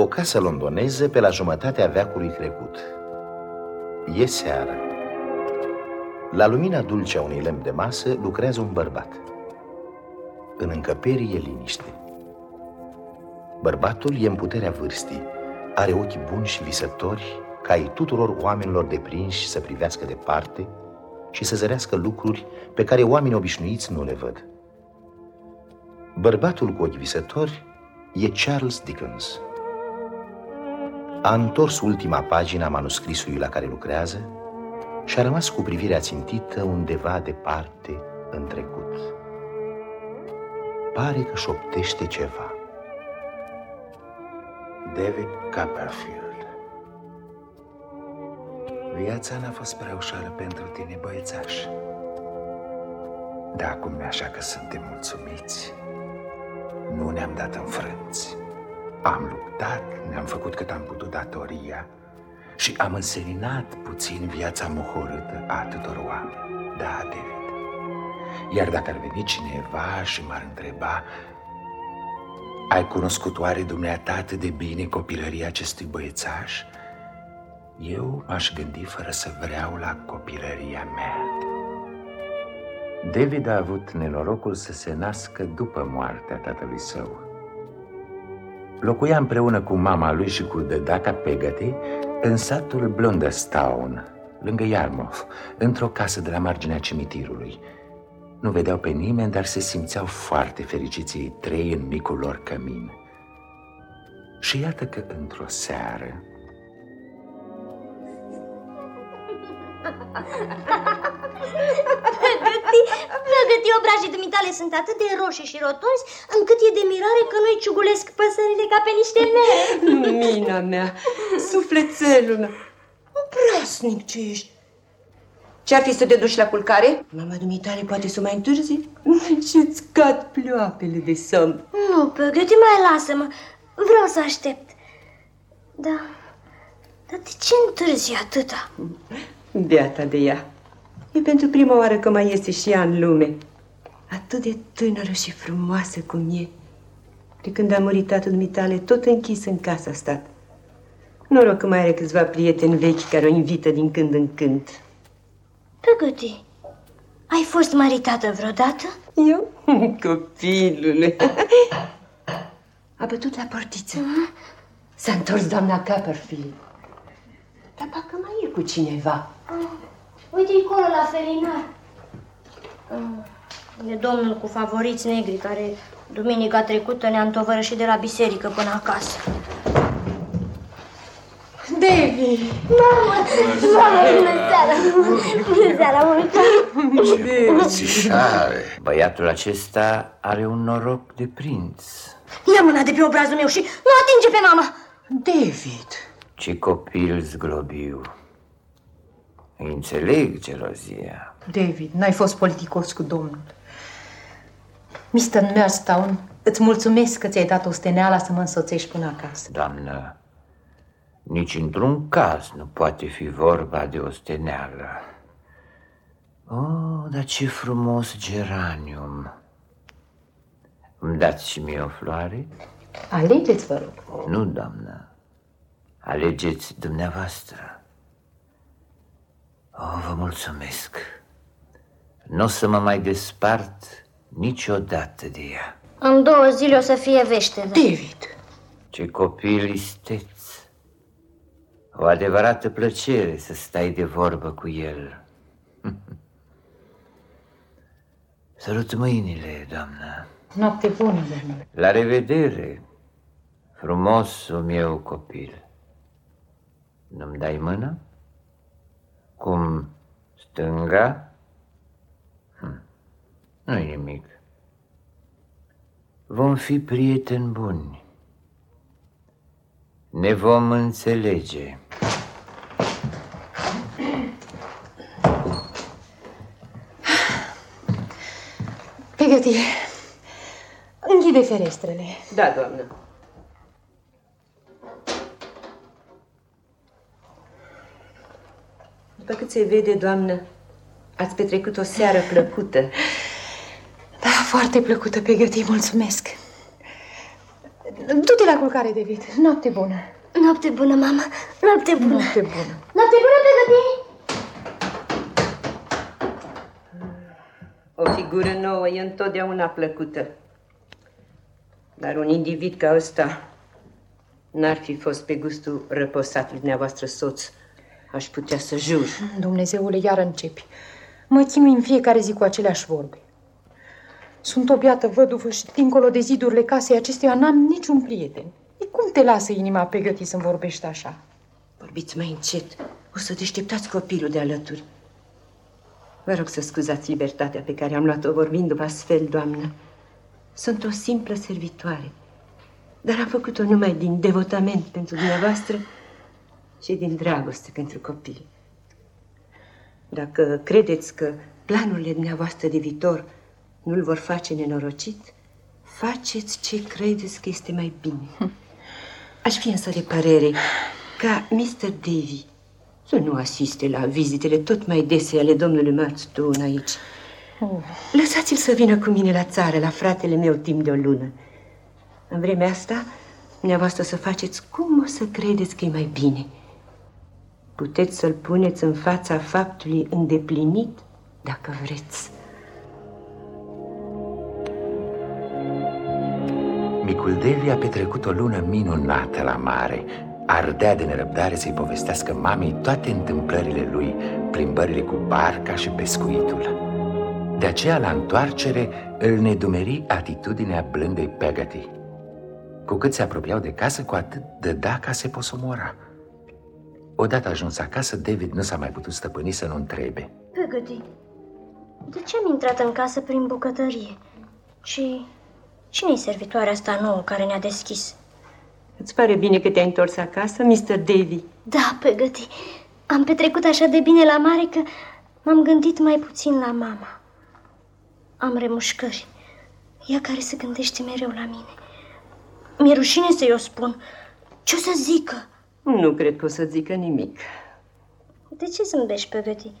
O casă londoneză pe la jumătatea veacului trecut. E seară. La lumina dulce a unui lemn de masă lucrează un bărbat. În încăperie e liniște. Bărbatul e în puterea vârstii, are ochi buni și visători, ca ai tuturor oamenilor deprinși să privească departe și să zărească lucruri pe care oamenii obișnuiți nu le văd. Bărbatul cu ochi visători e Charles Dickens. A întors ultima pagină a manuscrisului la care lucrează și a rămas cu privirea țintită undeva departe în trecut. Pare că șoptește ceva. David Copperfield Viața n-a fost prea ușoară pentru tine, băiețaș. Dar acum așa că suntem mulțumiți, nu ne-am dat înfrânți. Am luptat, ne-am făcut cât am putut datoria și am înseninat puțin viața mohorâtă a atâtor oameni. Da, David. Iar dacă ar veni cineva și m-ar întreba Ai cunoscut oare dumneata atât de bine copilăria acestui băiețaș? Eu m-aș gândi fără să vreau la copilăria mea. David a avut nenorocul să se nască după moartea tatălui său. Locuia împreună cu mama lui și cu dădaca Pegati în satul Blunderstown, lângă Yarmouth, într-o casă de la marginea cimitirului. Nu vedeau pe nimeni, dar se simțeau foarte fericiți ei trei în micul lor cămin. Și iată că într-o seară... Plăgătii, plăgătii, obrajii dumitale sunt atât de roșii și rotunzi, încât e de mirare că nu-i ciugulesc păsările ca pe niște mere. Lumina mea, sufletelul meu, obraznic ce ești. Ce-ar fi să te duci la culcare? Mama dumitale poate să mai întârzi și-ți cad ploapele de somn. Nu, Plăgătii, mai lasă-mă. Vreau să aștept. Da, dar de ce întârzi atâta? Beata de ea. E pentru prima oară că mai este și ea în lume. Atât de tânără și frumoasă cum e. De când a murit tatăl dumitale, tot închis în casă a stat. Noroc că mai are câțiva prieteni vechi care o invită din când în când. Plăgătii, ai fost maritată vreodată? Eu? Copilule! A bătut la portiță. S-a întors doamna Copperfield. Dar parcă mai e cu cineva. Uite acolo la felinar. E domnul cu favoriți negri care duminica trecută ne-a întovărășit de la biserică până acasă. David! Mamă, mamă, bună seara! Bună seara, mămica! Țișare! Băiatul acesta are un noroc de prinț. Ia mâna de pe obrazul meu și nu atinge pe mama! David! Ce copil zglobiu. Îi înțeleg gelozia. David, n-ai fost politicos cu domnul. Mr. Nurstown, îți mulțumesc că ți-ai dat o steneala să mă însoțești până acasă. Doamnă, nici într-un caz nu poate fi vorba de o steneală. Oh, dar ce frumos geranium! Îmi dați și mie o floare? Alegeți, vă rog. Nu, doamnă. Alegeți dumneavoastră. Oh, vă mulțumesc. Nu o să mă mai despart niciodată de ea. În două zile o să fie vește. David! Ce copil isteți! O adevărată plăcere să stai de vorbă cu el. Sărut mâinile, doamnă. Noapte bună, domnule. La revedere, frumosul meu copil. Nu-mi dai mână? Cum, stânga? Hm. Nu-i nimic. Vom fi prieteni buni. Ne vom înțelege. Pregătire. Închide ferestrele. Da, doamnă. După cât se vede, doamnă, ați petrecut o seară plăcută. Da, foarte plăcută, Pegătii, mulțumesc. Du-te la culcare, David. Noapte bună. Noapte bună, mama. Noapte bună. Noapte bună. Noapte bună, pregăti! O figură nouă e întotdeauna plăcută. Dar un individ ca ăsta n-ar fi fost pe gustul răposatului dumneavoastră soț. Aș putea să jur. Dumnezeule, iar începi. Mă chinui în fiecare zi cu aceleași vorbe. Sunt o biată văduvă și dincolo de zidurile casei acesteia n-am niciun prieten. E cum te lasă inima pe găti să-mi vorbești așa? Vorbiți mai încet. O să deșteptați copilul de alături. Vă rog să scuzați libertatea pe care am luat-o vorbindu-vă astfel, doamnă. Sunt o simplă servitoare, dar am făcut-o numai din devotament pentru dumneavoastră și din dragoste pentru copil. Dacă credeți că planurile dumneavoastră de viitor nu-l vor face nenorocit, faceți ce credeți că este mai bine. Aș fi însă de părere ca Mr. Davy să nu asiste la vizitele tot mai dese ale domnului Murdstone aici. Oh. Lăsați-l să vină cu mine la țară, la fratele meu, timp de o lună. În vremea asta, dumneavoastră să faceți cum o să credeți că e mai bine. Puteți să-l puneți în fața faptului îndeplinit, dacă vreți. Micul Devi a petrecut o lună minunată la mare. Ardea de nerăbdare să-i povestească mamei toate întâmplările lui, plimbările cu barca și pescuitul. De aceea, la întoarcere, îl nedumeri atitudinea blândei Pegati. Cu cât se apropiau de casă, cu atât dădea ca se posomora. Odată ajuns acasă, David nu s-a mai putut stăpâni să nu întrebe. Pegati, de ce am intrat în casă prin bucătărie? Și cine-i servitoarea asta nouă care ne-a deschis? Îți pare bine că te-ai întors acasă, Mr. Davy? Da, Pegati. Am petrecut așa de bine la mare că m-am gândit mai puțin la mama. Am remușcări. Ea care se gândește mereu la mine. Mi-e rușine să-i o spun. Ce o să zică? Nu cred că o să zică nimic. De ce zâmbești, Pegati?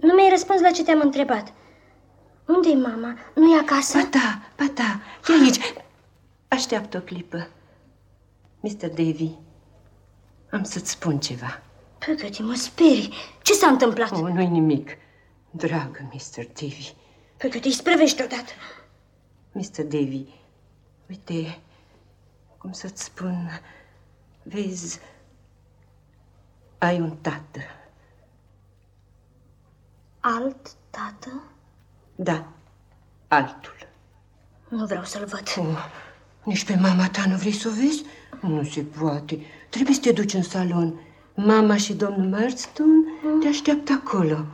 Nu mi-ai răspuns la ce te-am întrebat. Unde-i mama? Nu e acasă? Ba da, ba da, e aici. Așteaptă o clipă. Mr. Davy, am să-ți spun ceva. Pegati, mă sperii. Ce s-a întâmplat? Oh, nu-i nimic. Dragă Mr. Davy. Pegati, sprăvești odată. Mr. Davy, uite, cum să-ți spun, vezi, ai un tată. Alt tată? Da, altul. Nu vreau să-l văd. Oh, nici pe mama ta nu vrei să o vezi? Nu se poate. Trebuie să te duci în salon. Mama și domnul Murdstone te așteaptă acolo.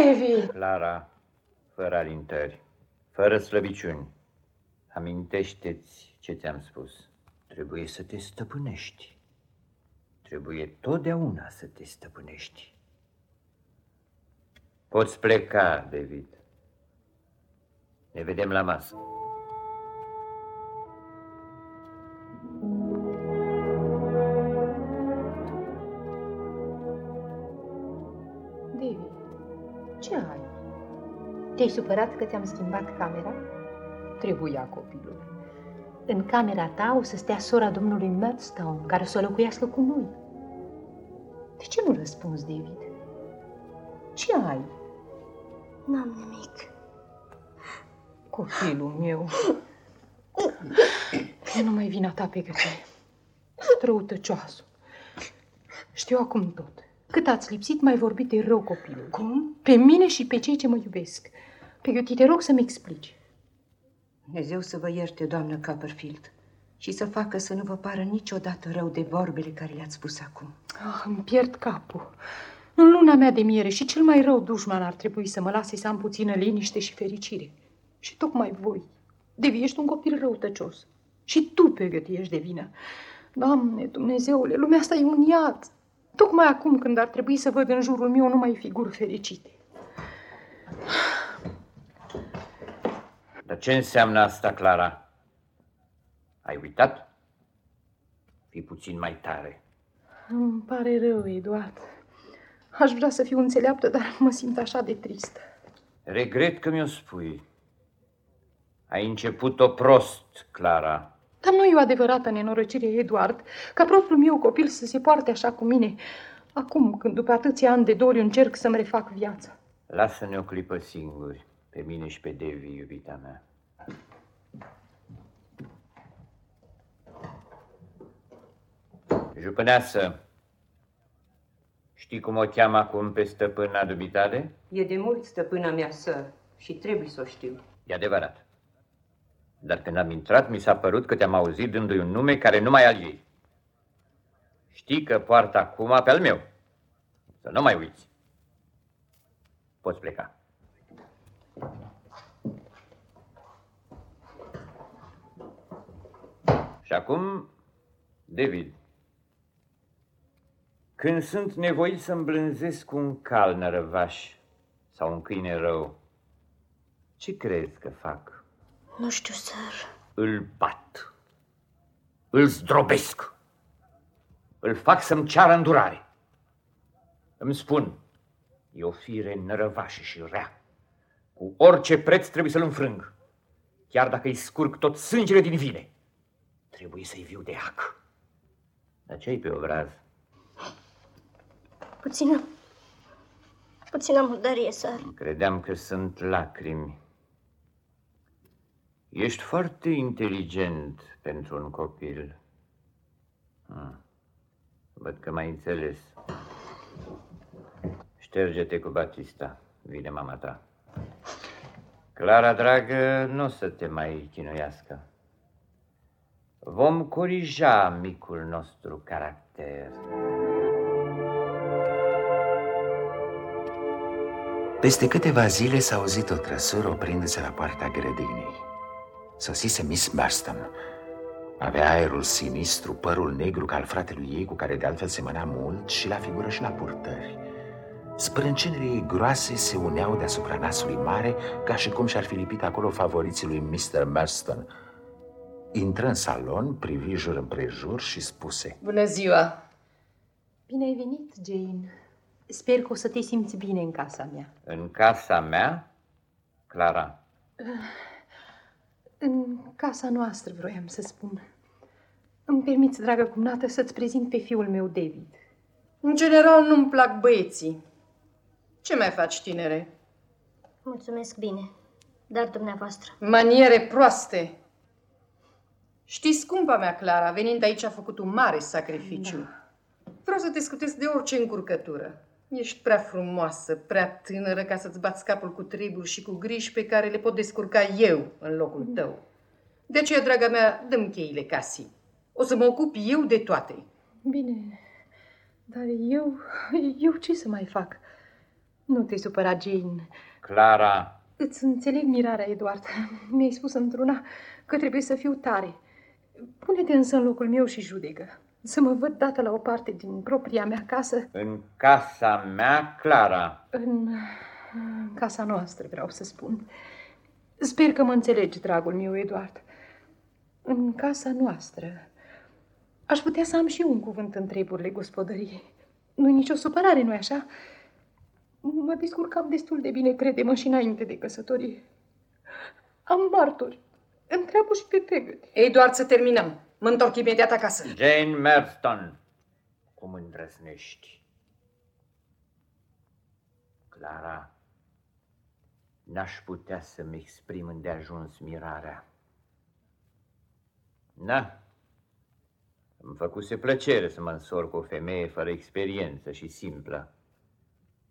Mama! Davy! Clara, fără alintări, fără slăbiciuni, amintește-ți ce ți-am spus. Trebuie să te stăpânești. Trebuie totdeauna să te stăpânești. Poți pleca, David. Ne vedem la masă. Te-ai supărat că ți-am schimbat camera? Trebuia copilul. În camera ta o să stea sora domnului Murdstone, care o să locuiască cu noi. De ce nu răspunzi, David? Ce ai? N-am nimic. Copilul meu. E numai vina ta pe gătire. Răutăcioasă. Știu acum tot. Cât ați lipsit, mai vorbit de rău copilul. Cum? Pe mine și pe cei ce mă iubesc. Pe Găti, te rog să-mi explici. Dumnezeu să vă ierte, doamnă Copperfield, și să facă să nu vă pară niciodată rău de vorbele care le-ați spus acum. Ah, îmi pierd capul. În luna mea de miere și cel mai rău dușman ar trebui să mă lase să am puțină liniște și fericire. Și tocmai voi. Devi, ești un copil răutăcios. Și tu, pe Găti, ești de vină. Doamne, Dumnezeule, lumea asta e un iad. Tocmai acum când ar trebui să văd în jurul meu numai figuri fericite. Dar ce înseamnă asta, Clara? Ai uitat? Fii puțin mai tare. Îmi pare rău, Eduard. Aș vrea să fiu înțeleaptă, dar mă simt așa de tristă. Regret că mi-o spui. Ai început-o prost, Clara. Dar nu e o adevărată nenorocire, Eduard, ca propriul meu copil să se poarte așa cu mine. Acum, când după atâția ani de doliu încerc să-mi refac viața. Lasă-ne o clipă singuri, pe mine și pe Devi, iubita mea. Jupâneasă, știi cum o cheamă acum pe stăpâna dubitale? E de mult stăpâna mea, săr, și trebuie să o știu. E adevărat. Dar când am intrat, mi s-a părut că te-am auzit dându-i un nume care nu mai al ei. Știi că poartă acum pe al meu. Să nu mai uiți. Poți pleca. Și acum, David, când sunt nevoit să îmblânzesc cu un cal nărăvaș sau un câine rău, ce crezi că fac? Nu știu, săr. Îl bat, îl zdrobesc, îl fac să-mi ceară îndurare. Îmi spun, e o fire nărăvașă și rea. Cu orice preț trebuie să-l înfrâng, chiar dacă îi scurg tot sângele din vine. Trebuie să-i viu de ac. Dar ce-ai pe obraz? Puțină... Puțină murdărie, săr. Credeam că sunt lacrimi. Ești foarte inteligent pentru un copil. Ah, văd că m-ai înțeles. Șterge-te cu Batista. Vine mama ta. Clara, dragă, nu o să te mai chinuiască. Vom corija micul nostru caracter. Peste câteva zile s-a auzit o trăsură oprindu-se la poarta grădinii. Sosise Miss Marston. Avea aerul sinistru, părul negru ca al fratelui ei, cu care de altfel semăna mult, și la figură și la purtări. Sprâncenele ei groase se uneau deasupra nasului mare, ca și cum și-ar fi lipit acolo favoriții lui Mr. Marston. Intră în salon, privi jur împrejur și spuse Bună ziua! Bine ai venit, Jane. Sper că o să te simți bine în casa mea. În casa mea, Clara, În casa noastră, vroiam să spun. Îmi permiți, dragă cumnată, să-ți prezint pe fiul meu, David. În general nu-mi plac băieții. Ce mai faci, tinere? Mulțumesc bine. Dar dumneavoastră. Maniere proaste. Știți, scumpa mea, Clara, venind aici a făcut un mare sacrificiu. Da. Vreau să te scutesc de orice încurcătură. Ești prea frumoasă, prea tânără ca să-ți bați capul cu treburi și cu griji pe care le pot descurca eu în locul tău. De aceea, draga mea, dăm cheile casii. O să mă ocup eu de toate. Bine, dar eu, eu ce să mai fac? Nu te supăra, Jane. Clara, Îți înțeleg mirarea, Eduard. Mi-ai spus într-una că trebuie să fiu tare. Pune-te însă în locul meu și judecă. Să mă văd dată la o parte din propria mea casă, în casa mea, Clara. în, în casa noastră, vreau să spun. Sper că mă înțelegi, dragul meu, Eduard. În casa noastră. Aș putea să am și eu un cuvânt în treburile gospodăriei. Nu-i nicio supărare, nu-i așa? Mă descurcam destul de bine, crede-mă, și înainte de căsătorie. Am martori. Întreabă și pe Pegăt. Ei, doar să terminăm. Mă întorc imediat acasă. Jane Merston, cum îndrăznești? Clara, n-aș putea să-mi exprim îndeajuns mirarea. Na, îmi făcuse plăcere să mă însor cu o femeie fără experiență și simplă.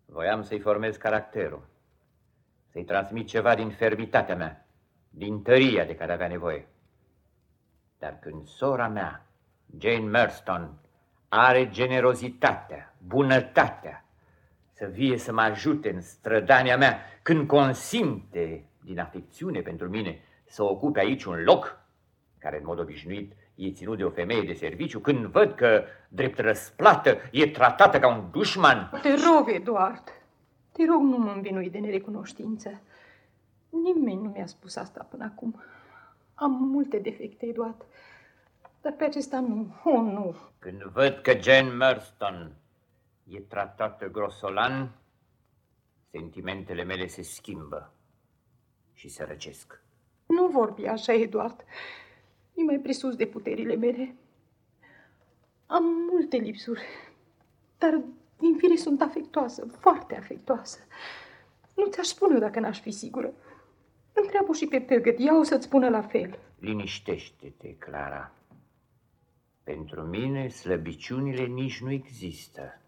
Voiam să-i formez caracterul, să-i transmit ceva din fermitatea mea, din tăria de care avea nevoie. Dar când sora mea, Jane Merston, are generozitatea, bunătatea să vie să mă ajute în strădania mea, când consimte din afecțiune pentru mine să ocupe aici un loc, care în mod obișnuit e ținut de o femeie de serviciu, când văd că, drept răsplată, e tratată ca un dușman, Te rog, Eduard, te rog, nu mă învinui de nerecunoștință. Nimeni nu mi-a spus asta până acum. Am multe defecte, Eduard, dar pe acesta nu. Oh, nu. când văd că Jane Merston e tratată grosolan, sentimentele mele se schimbă și se răcesc. Nu vorbi așa, Eduard. E mai presus de puterile mele. Am multe lipsuri, dar din fire sunt afectoasă, foarte afectoasă. Nu ți-aș spune dacă n-aș fi sigură. Întreabă și pe Pögăt, ea o să-ți spună la fel. Liniștește-te, Clara. Pentru mine, slăbiciunile nici nu există.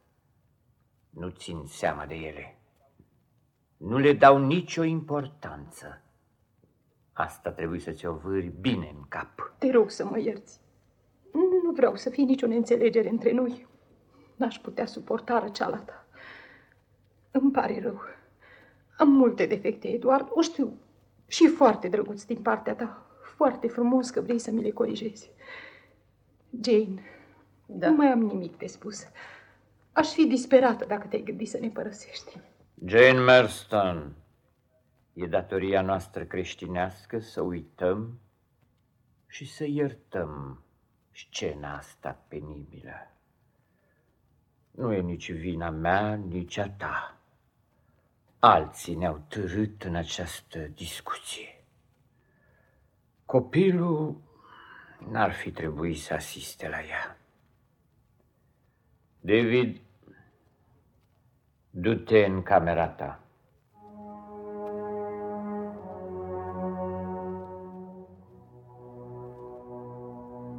Nu țin seama de ele. Nu le dau nicio importanță. Asta trebuie să ți-o vâri bine în cap. Te rog să mă ierți. Nu vreau să fie nicio neînțelegere între noi. N-aș putea suporta răceala ta. Îmi pare rău. Am multe defecte, Eduard, o știu. Și foarte drăguț din partea ta. Foarte frumos că vrei să mi le corijezi. Jane, da. nu mai am nimic de spus. Aș fi disperată dacă te-ai gândit să ne părăsești. Jane Merston, e datoria noastră creștinească să uităm și să iertăm scena asta penibilă. Nu e nici vina mea, nici a ta. Alții ne-au târât în această discuție. Copilul n-ar fi trebuit să asiste la ea. David, du-te în camera ta.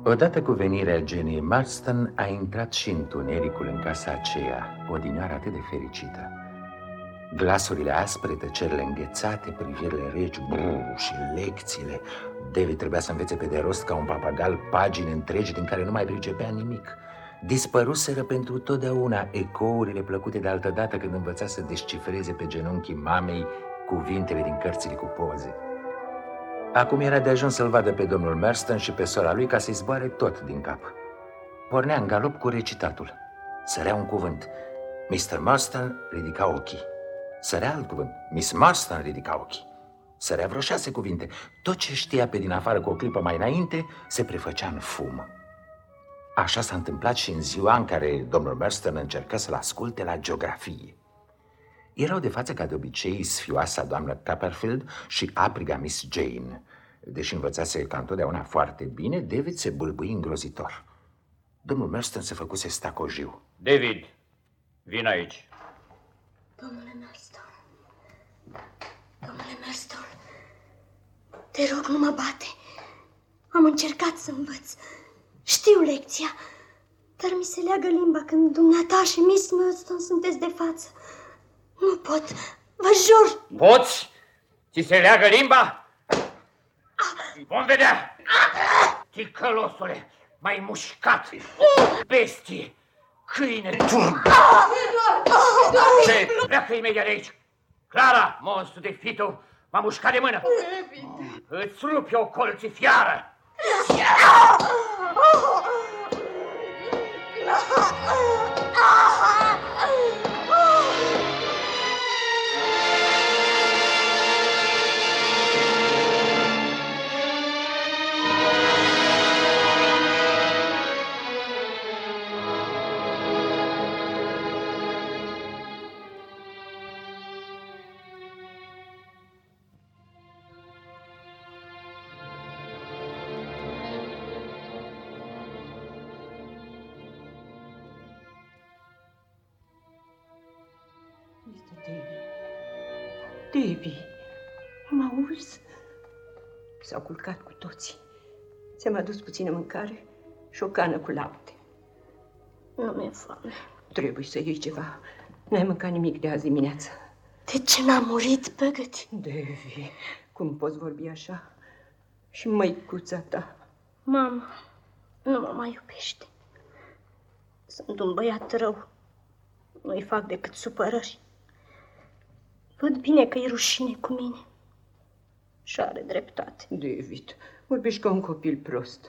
Odată cu venirea Jenny Marston a intrat și întunericul în casa aceea, o dinioară atât de fericită. Glasurile aspre, tăcerile înghețate, privirile regi, brrr, și lecțiile. David trebuia să învețe pe de rost ca un papagal pagini întregi din care nu mai pricepea nimic. Dispăruseră pentru totdeauna ecourile plăcute de altădată când învăța să descifreze pe genunchii mamei cuvintele din cărțile cu poze. Acum era de ajuns să-l vadă pe domnul Merston și pe sora lui ca să-i zboare tot din cap. Pornea în galop cu recitatul. Sărea un cuvânt. Mr. Marston ridica ochii. Sărea alt cuvânt. Miss Marston ridica ochii. Sărea vreo șase cuvinte. Tot ce știa pe din afară cu o clipă mai înainte se prefăcea în fum. Așa s-a întâmplat și în ziua în care domnul Merston încercă să-l asculte la geografie. Erau de față, ca de obicei, sfioasa doamnă Copperfield și apriga Miss Jane. Deși învățase ca întotdeauna foarte bine, David se bâlbâi îngrozitor. Domnul Merston se făcuse stacojiu. David, vin aici. Domnule Merston, domnule Merston, te rog, nu mă bate. Am încercat să învăț. Știu lecția, dar mi se leagă limba când dumneata și Miss Merston sunteți de față. Nu pot, vă jur. Poți? Ți se leagă limba? Vom vedea. Ticălosule, mai mușcat, bestie, câine turb. Ce? Pleacă imediat de aici. Clara, monstru de fitu, m-a mușcat de mână. Îți rup eu colții fiară. Debbie, culcat cu toții. Ți-am adus puțină mâncare și o cană cu lapte. Nu mi-e foame. Trebuie să iei ceva. N-ai mâncat nimic de azi dimineață. De ce n-a murit, păgăti? Devi, cum poți vorbi așa? Și măicuța ta? Mama, nu mă mai iubește. Sunt un băiat rău. Nu-i fac decât supărări. Văd bine că e rușine cu mine. Și are dreptate. David, vorbești ca un copil prost.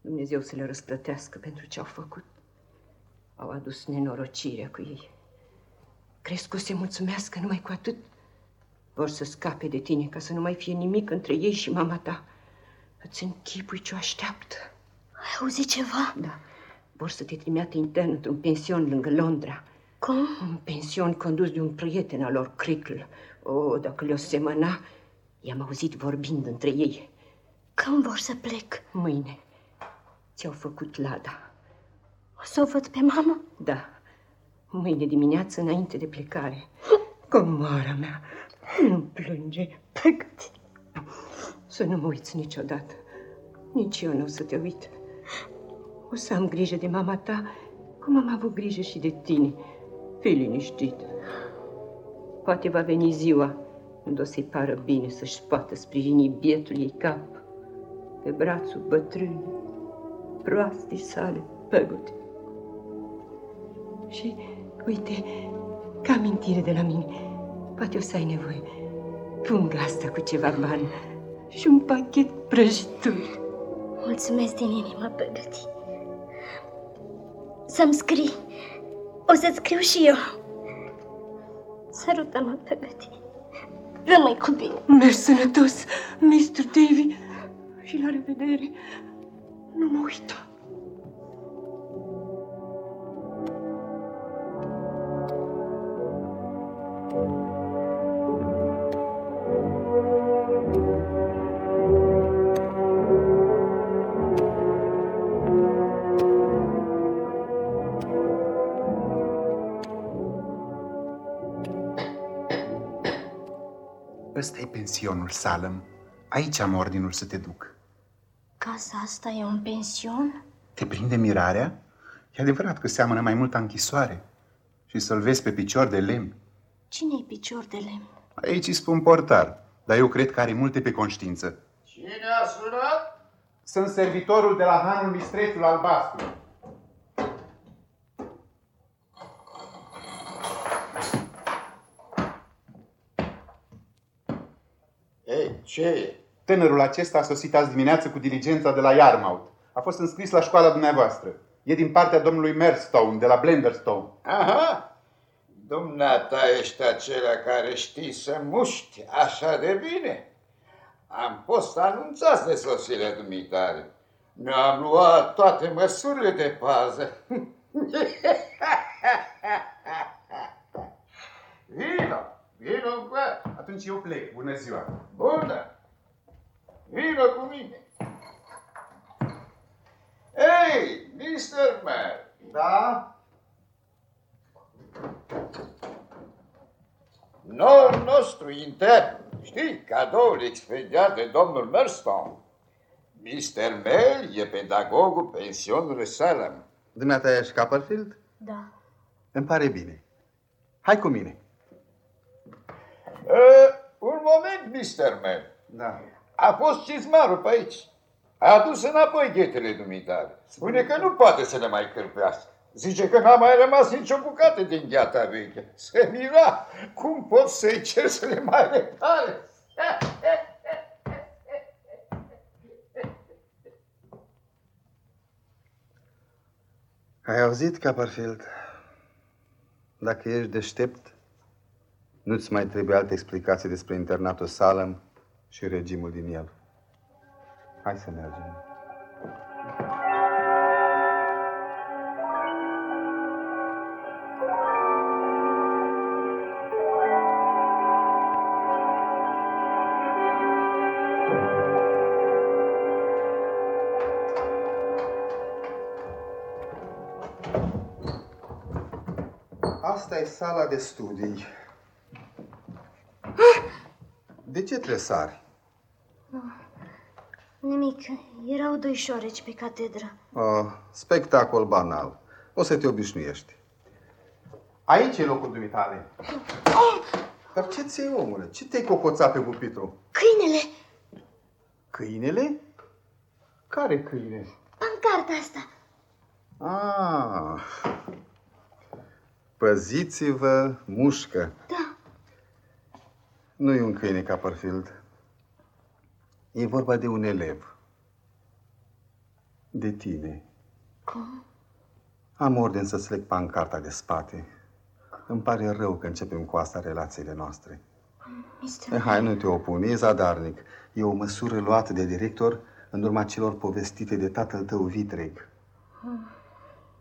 Dumnezeu să le răsplătească pentru ce au făcut. Au adus nenorocirea cu ei. Crezi că o să mulțumească numai cu atât? Vor să scape de tine ca să nu mai fie nimic între ei și mama ta. Îți închipui ce o așteaptă. Ai auzit ceva? Da. Vor să te trimiată intern într-un pension lângă Londra. Cum? Un pension condus de un prieten al lor, Crickle. O, dacă le-o semăna, i-am auzit vorbind între ei. Când vor să plec? Mâine. Ți-au făcut lada. O să o văd pe mama? Da. Mâine dimineață, înainte de plecare. Comoara mea, nu plânge. Pregăti. Să nu mă uiți niciodată. Nici eu nu o să te uit. O să am grijă de mama ta, cum am avut grijă și de tine. Fii liniștit. Poate va veni ziua când o să-i pară bine să-și poată sprijini bietul ei cap pe brațul bătrân, proastei sale păgute. Și, uite, ca amintire de la mine, poate o să ai nevoie. Punga asta cu ceva bani și un pachet prăjituri. Mulțumesc din inimă, Păgăti. Să-mi scrii. O să-ți scriu și eu. Sărută-mă, Păgăti. Rămâi cu bine. Mergi sănătos, Mr. Davy. Și la revedere. Nu mă uita. Pensionul, Salem. Aici am ordinul să te duc. Casa asta e un pension? Te prinde mirarea? E adevărat că seamănă mai mult a închisoare. Și să-l vezi pe picior de lemn. Cine-i picior de lemn? Aici îi spun portar, dar eu cred că are multe pe conștiință. Cine a sunat? Sunt servitorul de la hanul mistrețul albastru. Ce e? Tânărul acesta a sosit azi dimineață cu diligența de la Yarmouth. A fost înscris la școala dumneavoastră. E din partea domnului Merstone, de la Blenderstone. Aha! Dumneata ești acela care știi să muști așa de bine. Am fost anunțați de sosirea dumitare. Ne-am luat toate măsurile de pază. Vino, vino cu Atunci eu plec. Bună ziua! Bună! Vino cu mine! Ei, Mr. Mer, Da? noul nostru intern, știi, cadoul expediat de domnul Merstone. Mr. Mel e pedagogul pensionului Salem. Dumneata ești Copperfield? Da. Îmi pare bine. Hai cu mine. Uh, un moment, Mr. Mel. Da. A fost cizmarul pe aici. A adus înapoi ghetele dumitare. Spune că nu poate să le mai cârpească. Zice că n-a mai rămas nicio bucată din gheata veche. Se mira cum pot să-i cer să le mai repare. Ai auzit, Copperfield? Dacă ești deștept, nu-ți mai trebuie alte explicații despre internatul Salem și regimul din el. Hai să mergem. Asta e sala de studii. De ce tresari? Nimic. Erau doi șoreci pe catedră. Oh, spectacol banal. O să te obișnuiești. Aici e locul dumitale. Dar ce ți omule? Ce te-ai cocoțat pe pupitru? Câinele! Câinele? Care câine? Pancarta asta! Ah, păziți-vă, mușcă. Da. Nu e un câine Copperfield. E vorba de un elev. De tine. Cum? Am ordin să-ți leg pancarta de spate. Îmi pare rău că începem cu asta relațiile noastre. Mister... Eh, Hai, nu te opune, e zadarnic. E o măsură luată de director în urma celor povestite de tatăl tău vitreg.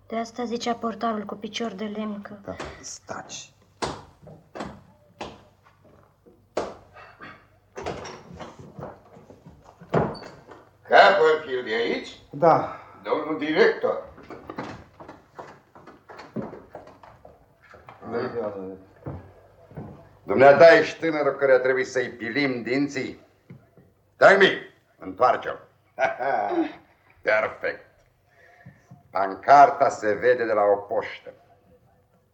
De asta zicea portarul cu picior de lemn că... Da, staci. Copperfield e aici? Da, Domnul director. Dumneata ești tânărul care trebuie să-i pilim dinții? Dai-mi, întoarce-o. Perfect. Pancarta se vede de la o poștă.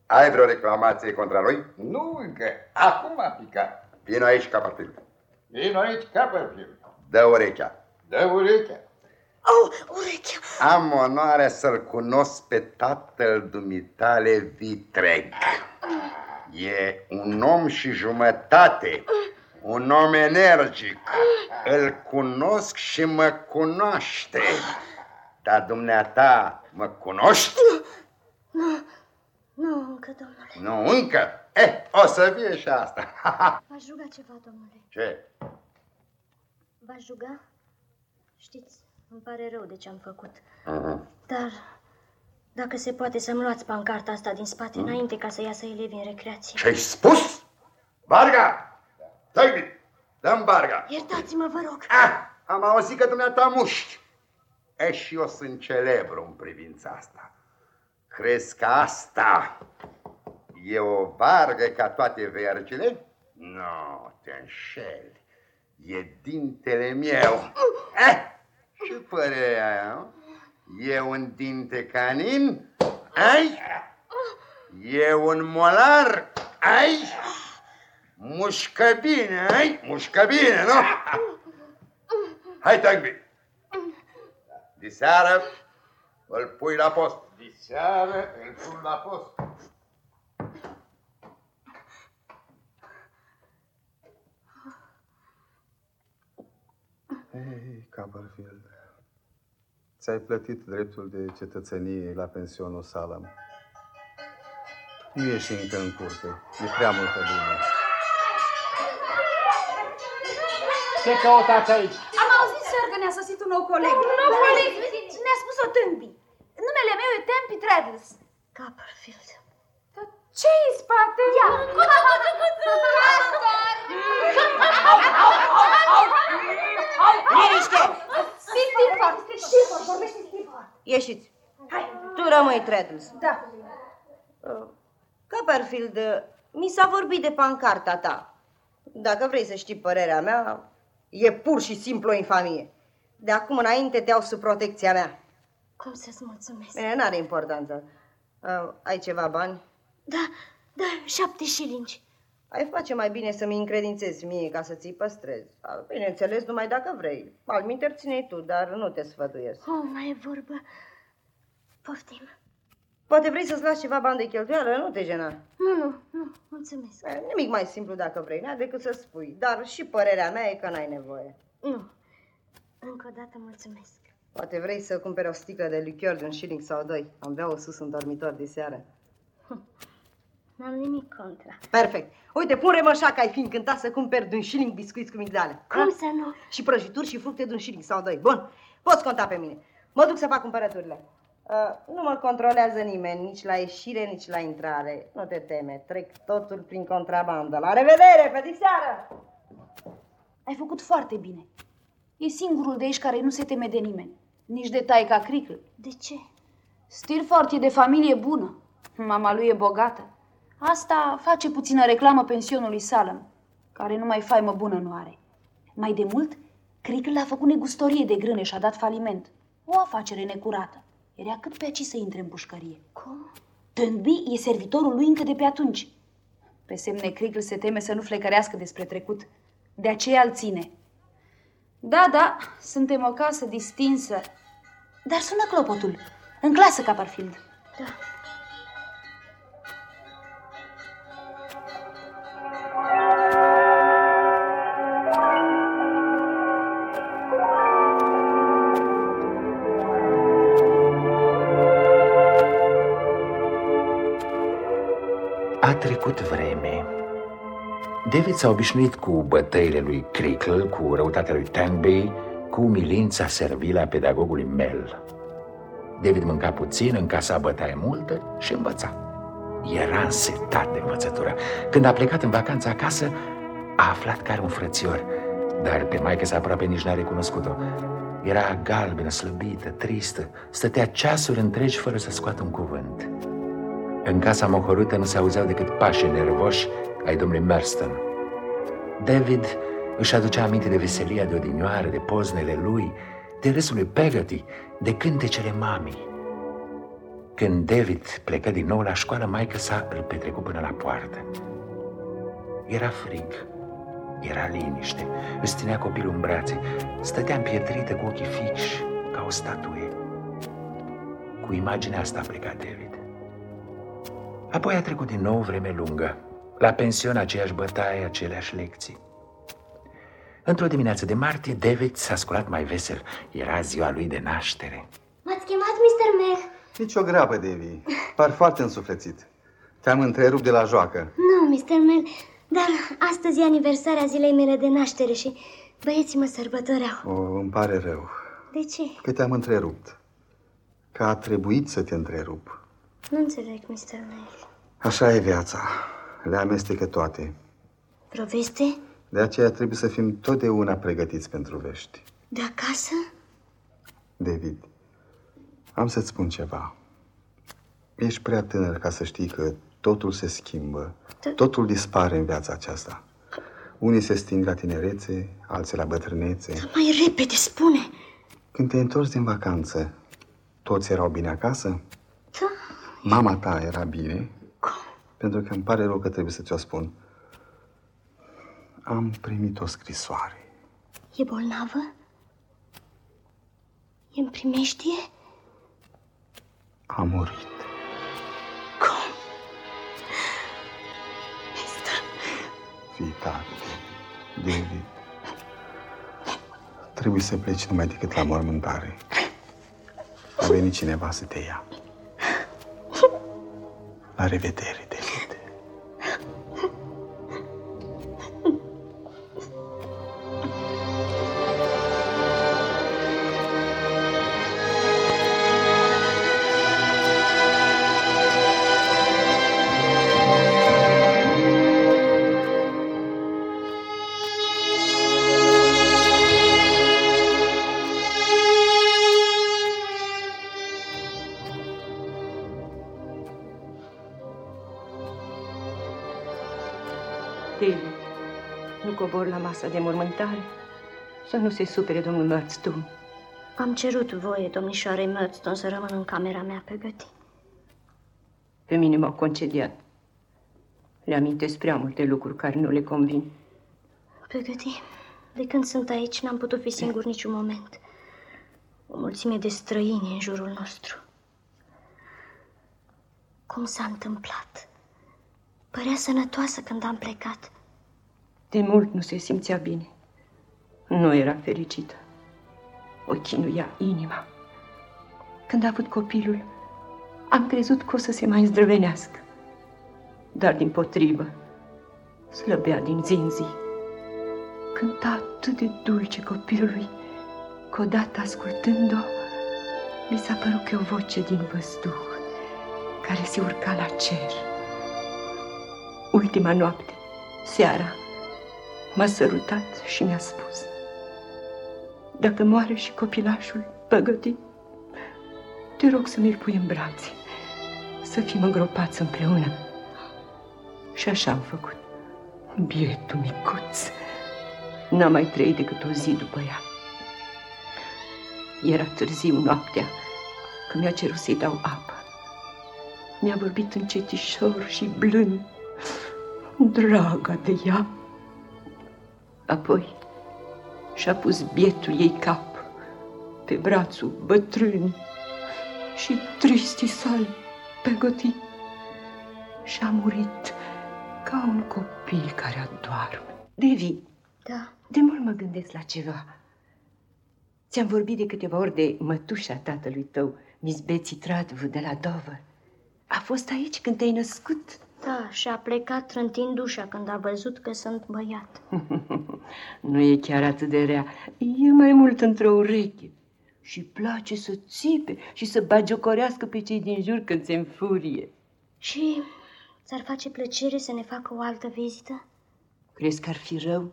Ai vreo reclamație contra lui? Nu încă. Acum a picat. Vino aici, Copperfield. Vino aici, Copperfield. Dă urechea. Dă urechea. Au, urechea! Am onoarea să-l cunosc pe tatăl dumitale vitreg. E un om și jumătate, un om energic. Îl cunosc și mă cunoaște. Dar dumneata mă cunoști? Nu, încă, domnule. Nu încă? Eh, o să fie și asta. V-aș ruga ceva, domnule. Ce? V-aș ruga? Știți, îmi pare rău de ce am făcut. Mhm. Dar dacă se poate să-mi luați pancarta asta din spate înainte ca să iasă elevii în recreație. Ce-ai spus? Barga! Stai Dă-mi barga! Iertați-mă, vă rog. Ah, am auzit că dumneata muști. E, și eu sunt celebru în privința asta. Crezi că asta e o bargă ca toate vergile? Nu, te înșeli. E dintele meu. Eh, ce părere ai, nu? E un dinte canin? Ai? E un molar? Ai? Mușcă bine, ai? Mușcă bine, nu? Hai, Tagbi. De seară îl pui la post. De seară îl pun la post. Ei, Copperfield, ți-ai plătit dreptul de cetățenie la pensionul Salam. Nu ieși încă în curte, e prea multă lume. Ce căutați aici? Am auzit, sir, că ne-a sosit un nou coleg. Un nou coleg? Ne-a spus-o Tâmpi. Numele meu e Tempi Traddles. Copperfield. ce în spate? Ia! Liniște! Stilford, Stilford, vorbește Stilford. Ieșiți. Tu rămâi, Treadles. Da. Copperfield, mi s-a vorbit de pancarta ta. Dacă vrei să știi părerea mea, e pur și simplu o infamie. De acum înainte te iau sub protecția mea. Cum să-ți mulțumesc? Bine, n-are importanță. Uh, ai ceva bani? Da, da, șapte șilingi. Ai face mai bine să-mi încredințezi mie ca să ți-i păstrezi. Uh, Bineînțeles, numai dacă vrei. Alminter ține tu, dar nu te sfătuiesc. Oh, mai e vorbă. Poftim. Poate vrei să-ți lași ceva bani de cheltuială, nu te jena. Nu, nu, nu, mulțumesc. Eh, Nimic mai simplu dacă vrei, n decât să spui. Dar și părerea mea e că n-ai nevoie. Nu. Încă o dată mulțumesc. Poate vrei să cumperi o sticlă de lichior de un shilling sau doi. Am bea-o sus în dormitor de seară. N-am nimic contra. Perfect. Uite, pun remășa că ai fi încântat să cumperi de un shilling biscuiți cu migdale. Cum Ha? să nu? Și prăjituri și fructe de un shilling sau doi. Bun, poți conta pe mine. Mă duc să fac cumpărăturile. Uh, nu mă controlează nimeni, nici la ieșire, nici la intrare. Nu te teme, trec totul prin contrabandă. La revedere, pe seară! Ai făcut foarte bine. E singurul de aici care nu se teme de nimeni. Nici de taica Crickle. De ce? Stilford e de familie bună. Mama lui e bogată. Asta face puțină reclamă pensionului Salem, care numai faimă bună nu are. Mai de mult, Crickle a făcut negustorie de grâne și a dat faliment. O afacere necurată. Era cât pe aici să intre în pușcărie. Cum? Tândby e servitorul lui încă de pe atunci. Pe semne Crickle se teme să nu flecărească despre trecut. De aceea îl ține. Da, da, suntem o casă distinsă. Dar sună clopotul. În clasă, Copperfield. Da. Trecut vreme. David s-a obișnuit cu bătăile lui Crickle, cu răutatea lui Tangby, cu umilința servilă a pedagogului Mel. David mânca puțin, încasa bătaie multă și învăța. Era însetat de învățătură. Când a plecat în vacanță acasă, a aflat că are un frățior, dar pe maică sa aproape nici n-a recunoscut-o. Era galbenă, slăbită, tristă, stătea ceasuri întregi fără să scoată un cuvânt. În casa mohorâtă nu se auzeau decât pași nervoși ai domnului Merston. David își aducea aminte de veselia de odinioară, de poznele lui, de râsul lui Peggotty, de cântecele mamii. Când David plecă din nou la școală, maică sa îl petrecut până la poartă. Era frig, era liniște, îți ținea copilul în brațe, stătea împietrită cu ochii fixi, ca o statuie. Cu imaginea asta a plecat David. Apoi a trecut din nou vreme lungă, la pension aceeași bătaie, aceleași lecții. Într-o dimineață de martie, David s-a sculat mai vesel. Era ziua lui de naștere. M-ați chemat, Mr. Mel? Nici o grabă, Davy. Par foarte însuflețit. Te-am întrerupt de la joacă. Nu, Mr. Mel, dar astăzi e aniversarea zilei mele de naștere și băieții mă sărbătoreau. O, îmi pare rău De ce? că te-am întrerupt. Că a trebuit să te întrerup. Nu înțeleg, Mr. Mel. Așa e viața. Le amestecă toate. Vreo veste? De aceea trebuie să fim totdeauna pregătiți pentru vești. De acasă? David, am să-ți spun ceva. Ești prea tânăr ca să știi că totul se schimbă, totul dispare în viața aceasta. Unii se sting la tinerețe, alții la bătrânețe. Mai repede, spune. Când te-ai întors din vacanță, toți erau bine acasă? Da. Mama ta era bine? Pentru că îmi pare rău că trebuie să ți-o spun. Am primit o scrisoare. E bolnavă? E în primeștie? A murit. Cum? Fii tare, David. David. Trebuie să pleci numai decât la mormântare. A venit cineva să te ia. La de mormântare? Să nu se supere domnul Murdstone. Am cerut voie, domnișoarei Murdstone, să rămân în camera mea pe găti. Pe mine m-au concediat. Le amintesc prea multe lucruri care nu le convin. Pe găti, de când sunt aici, n-am putut fi singur niciun moment. O mulțime de străini în jurul nostru. Cum s-a întâmplat? Părea sănătoasă când am plecat. De mult nu se simțea bine. Nu era fericită. O chinuia inima. Când a avut copilul, am crezut că o să se mai îndrăvenească. Dar din potrivă, slăbea din zi în zi. Cânta atât de dulce copilului, că odată ascultând-o, mi s-a părut că e o voce din văzduh, care se urca la cer. Ultima noapte, seara, m-a sărutat și mi-a spus Dacă moare și copilașul păgătit, te rog să mi-l pui în brațe, să fim îngropați împreună. Și așa am făcut. Bietul micuț. N-am mai trăit decât o zi după ea. Era târziu noaptea, când mi-a cerut să-i dau apă. Mi-a vorbit încetișor și blând, draga de ea. Apoi și-a pus bietul ei cap pe brațul bătrân și tristi sal pe gătit și a murit ca un copil care addoarme. Devi, Da, de mult mă gândesc la ceva. Ți-am vorbit de câteva ori de mătușa tatălui tău, Miss Betsy Tradvu de la Dover. A fost aici când te-ai născut? Da, și a plecat trântind ușa când a văzut că sunt băiat. nu e chiar atât de rea. E mai mult într-o ureche. și place să țipe și să bagiocorească pe cei din jur când se înfurie. Și ți-ar face plăcere să ne facă o altă vizită? Crezi că ar fi rău?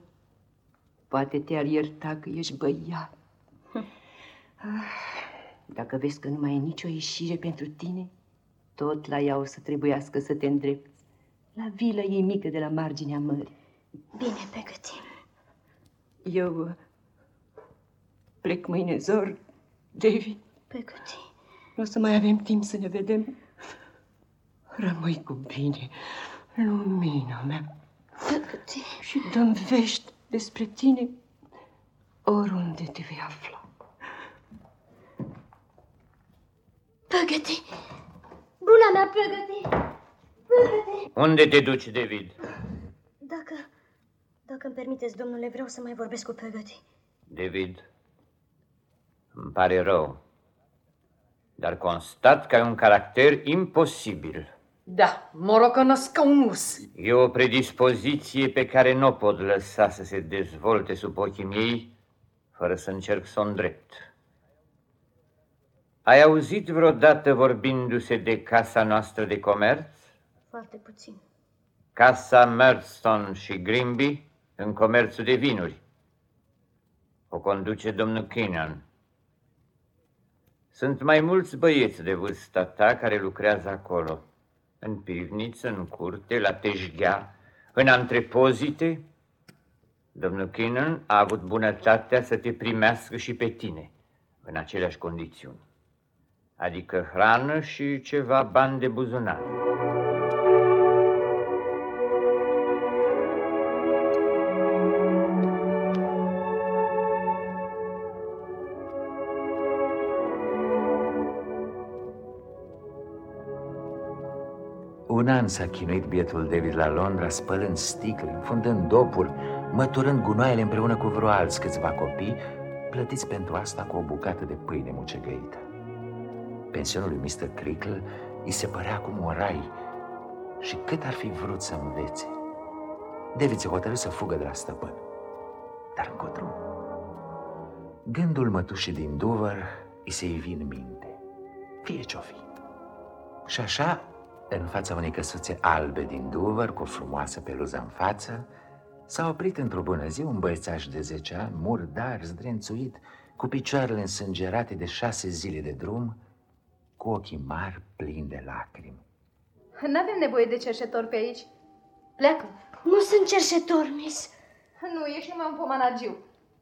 Poate te-ar ierta că ești băiat. Ah, dacă vezi că nu mai e nicio ieșire pentru tine, tot la ea o să trebuiască să te îndrepți. La vila ei mică de la marginea mării. Bine, pe gătim. Eu uh, plec mâine zor, David. Pe gătim. Nu o să mai avem timp să ne vedem. Rămâi cu bine, lumina mea. Pe gătim. Și dăm vești despre tine oriunde te vei afla. Păgăte! Buna mea, păgăte! Păgăte! Unde te duci, David? Dacă... Dacă îmi permiteți, domnule, vreau să mai vorbesc cu păgăte. David, îmi pare rău, dar constat că ai un caracter imposibil. Da, morocănos ca un urs. E o predispoziție pe care nu o pot lăsa să se dezvolte sub ochii mei fără să încerc să o îndrept. Ai auzit vreodată vorbindu-se de casa noastră de comerț? Foarte puțin. Casa Murdstone și Grimby în comerțul de vinuri. O conduce domnul Keenan. Sunt mai mulți băieți de vârsta ta care lucrează acolo. În pivniță, în curte, la teșghea, în antrepozite. Domnul Keenan a avut bunătatea să te primească și pe tine în aceleași condiții adică hrană și ceva bani de buzunar. Un an s-a chinuit bietul David la Londra, spălând sticle, înfundând dopuri, măturând gunoaiele împreună cu vreo alți câțiva copii, plătiți pentru asta cu o bucată de pâine mucegăită pensionul lui Mr. Crickle îi se părea acum un rai și cât ar fi vrut să învețe. David se hotărâ să fugă de la stăpân. Dar încotro. Gândul mătușii din Dover îi se ivi în minte. Fie ce-o fi. Și așa, în fața unei căsuțe albe din Dover, cu o frumoasă peluză în față, s-a oprit într-o bună zi un băiețaș de 10 ani, murdar, zdrențuit, cu picioarele însângerate de șase zile de drum, cu ochii mari plini de lacrimi. Nu avem nevoie de cerșetor pe aici. Pleacă. Nu sunt cerșetor, miss. Nu, ești numai un pomanagiu.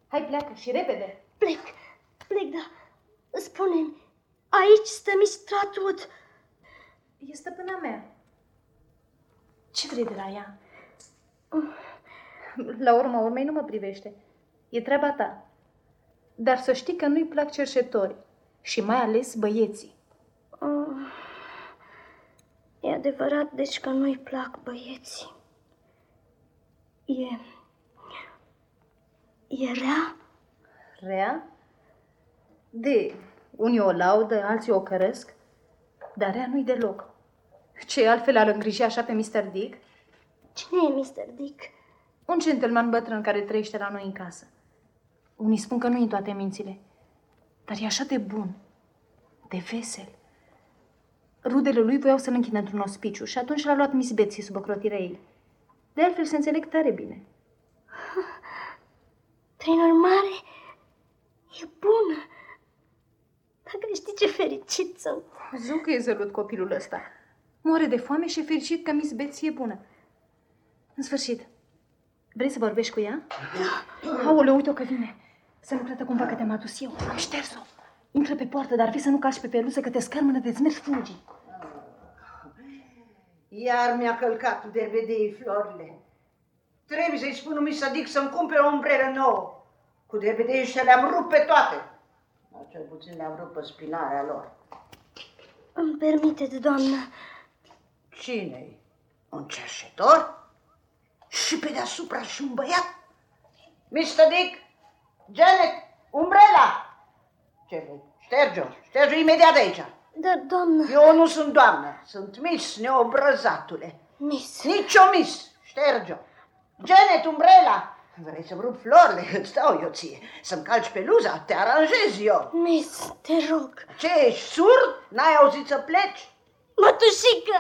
Hai, pleacă și repede. Plec, plec, da. Spune-mi, aici stă Miss Stratwood. E stăpâna mea. Ce vrei de la ea? La urma urmei nu mă privește. E treaba ta. Dar să știi că nu-i plac cerșetori și mai ales băieții. Oh, e adevărat, deci că nu-i plac băieții. E... E rea? Rea? De unii o laudă, alții o căresc, dar rea nu-i deloc. Ce altfel ar îngriji așa pe Mr. Dick? Cine e Mr. Dick? Un gentleman bătrân care trăiește la noi în casă. Unii spun că nu în toate mințile, dar e așa de bun, de vesel. Rudele lui voiau să-l închină într-un ospiciu și atunci l-a luat Miss Betsy sub ocrotirea ei. De altfel se înțeleg tare bine. Prin urmare, e bună. Dacă știi ce fericit sunt. Zic că e zălut copilul ăsta. Moare de foame și e fericit că Miss Betsy e bună. În sfârșit, vrei să vorbești cu ea? Da. Aoleu, uite-o că vine. Să nu creadă cumva că te-am adus eu. Am șters-o. Intră pe poartă, dar fi să nu cași pe peluză că te scărmână de-ți mergi fugi. Iar mi-a călcat cu derbedei florile. Trebuie să-i spun lui Sadic să-mi cumpere o umbrelă nouă. Cu derbedei ăștia le-am rupt pe toate. Dar cel puțin le-am rupt pe spinarea lor. Îmi permiteți, doamnă. Cine-i? Un cerșetor? Și pe deasupra și un băiat? Mr. Dick, Janet, umbrela! Ce vrei? Șterge-o, șterge imediat de aici. Dar, doamnă... Eu nu sunt doamnă, sunt Miss Neobrăzatule. Miss? Nici o Miss, șterge-o. Janet, umbrela, Vrei să-mi rup florile? Îți dau eu ție. Să-mi calci peluza? Te aranjez eu. Miss, te rog. Ce, ești surd? N-ai auzit să pleci? Mătușică,